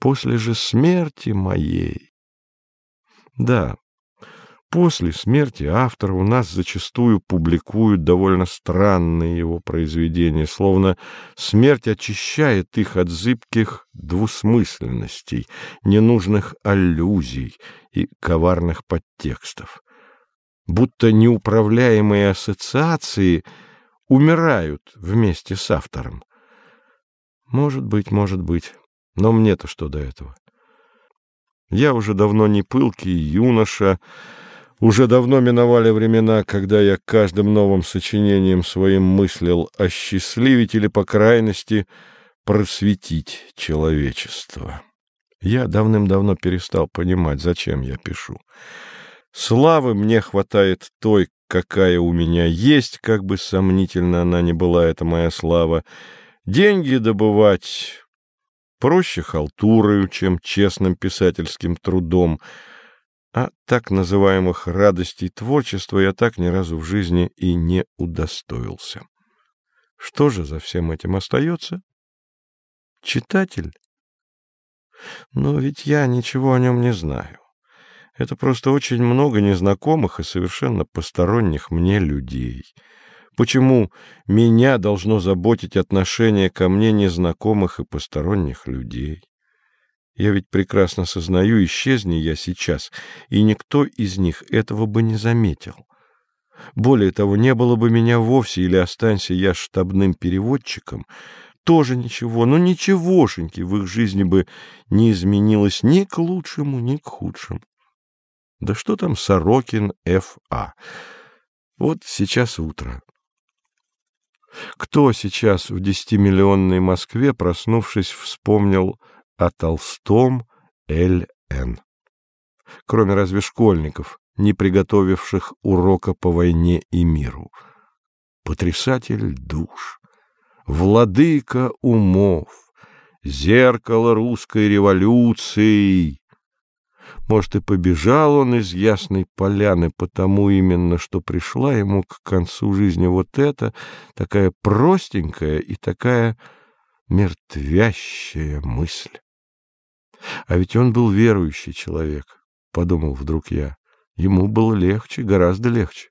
после же смерти моей. Да, после смерти автора у нас зачастую публикуют довольно странные его произведения, словно смерть очищает их от зыбких двусмысленностей, ненужных аллюзий и коварных подтекстов. Будто неуправляемые ассоциации умирают вместе с автором. Может быть, может быть. Но мне-то что до этого? Я уже давно не пылкий юноша, уже давно миновали времена, когда я каждым новым сочинением своим мыслил осчастливить или, по крайности, просветить человечество. Я давным-давно перестал понимать, зачем я пишу. Славы мне хватает той, какая у меня есть, как бы сомнительно она ни была, эта моя слава. Деньги добывать проще халтурою, чем честным писательским трудом, а так называемых радостей творчества я так ни разу в жизни и не удостоился. Что же за всем этим остается? Читатель? Но ведь я ничего о нем не знаю. Это просто очень много незнакомых и совершенно посторонних мне людей — Почему меня должно заботить отношение ко мне незнакомых и посторонних людей? Я ведь прекрасно сознаю, исчезни я сейчас, и никто из них этого бы не заметил. Более того, не было бы меня вовсе, или останься я штабным переводчиком, тоже ничего, но ничегошеньки в их жизни бы не изменилось ни к лучшему, ни к худшему. Да что там Сорокин Ф.А. Вот сейчас утро. Кто сейчас в десятимиллионной Москве, проснувшись, вспомнил о Толстом Л.Н.? Кроме разве школьников, не приготовивших урока по войне и миру. Потрясатель душ, владыка умов, зеркало русской революции, может, и побежал он из Ясной Поляны, потому именно, что пришла ему к концу жизни вот эта, такая простенькая и такая мертвящая мысль. А ведь он был верующий человек, — подумал вдруг я. Ему было легче, гораздо легче.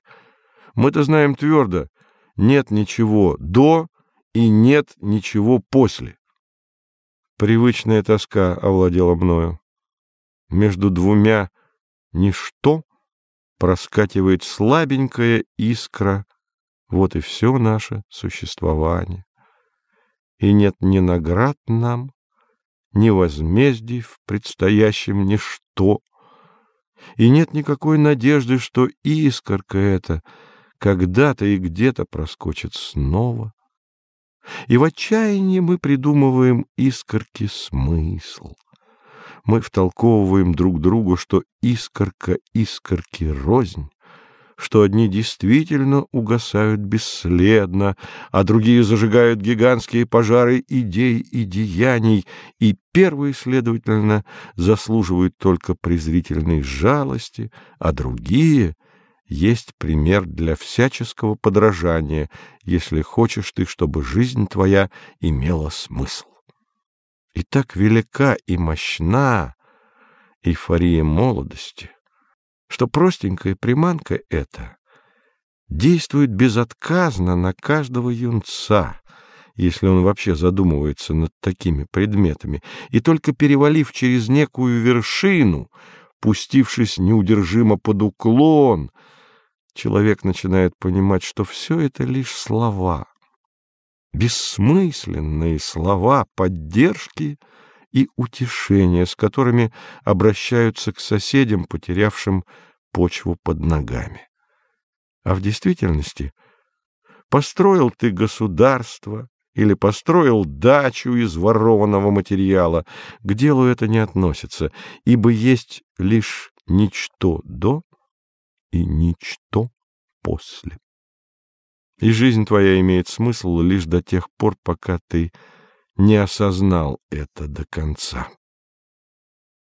Мы-то знаем твердо, нет ничего до и нет ничего после. Привычная тоска овладела мною между двумя ничто проскакивает слабенькая искра, вот и все наше существование. И нет ни наград нам, ни возмездий в предстоящем ничто, и нет никакой надежды, что искорка эта когда-то и где-то проскочит снова. И в отчаянии мы придумываем искорки смысл — мы втолковываем друг другу, что искорка искорки рознь, что одни действительно угасают бесследно, а другие зажигают гигантские пожары идей и деяний, и первые, следовательно, заслуживают только презрительной жалости, а другие есть пример для всяческого подражания, если хочешь ты, чтобы жизнь твоя имела смысл. Так велика и мощна эйфория молодости, что простенькая приманка эта действует безотказно на каждого юнца, если он вообще задумывается над такими предметами, и только перевалив через некую вершину, пустившись неудержимо под уклон, человек начинает понимать, что все это лишь слова — бессмысленные слова поддержки и утешения, с которыми обращаются к соседям, потерявшим почву под ногами. А в действительности построил ты государство или построил дачу из ворованного материала, к делу это не относится, ибо есть лишь ничто до и ничто после. И жизнь твоя имеет смысл лишь до тех пор, пока ты не осознал это до конца.